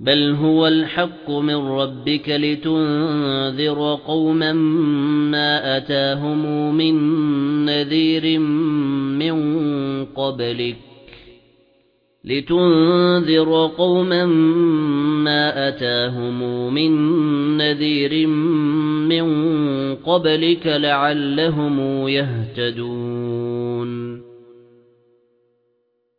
بل هو الحق من ربك لتنذر قوما ما أتاهم من نذير من قبلك لتنذر قوما ما أتاهم من نذير من قبلك لعلهم يهتدون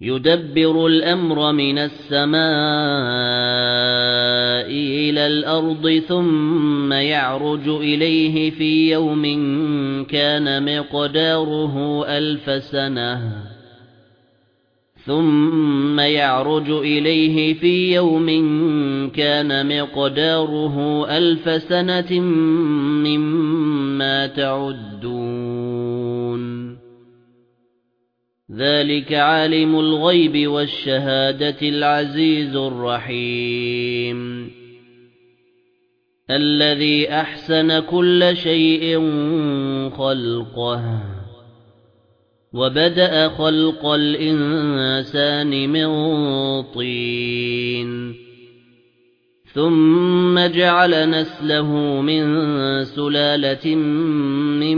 يدبر الأمر من السماء إلى الأرض ثم يعرج إليه في يوم كان مقداره ألف سنة. ثم يعرج إليه في يوم كان مقداره ألف سنة مما تعدون. ذلك عالم الغيب والشهادة العزيز الرحيم. الذي أحسن كل شيء خلقه وبدأ خلق الإنسان من طين ثم جعل نسله من سلالة من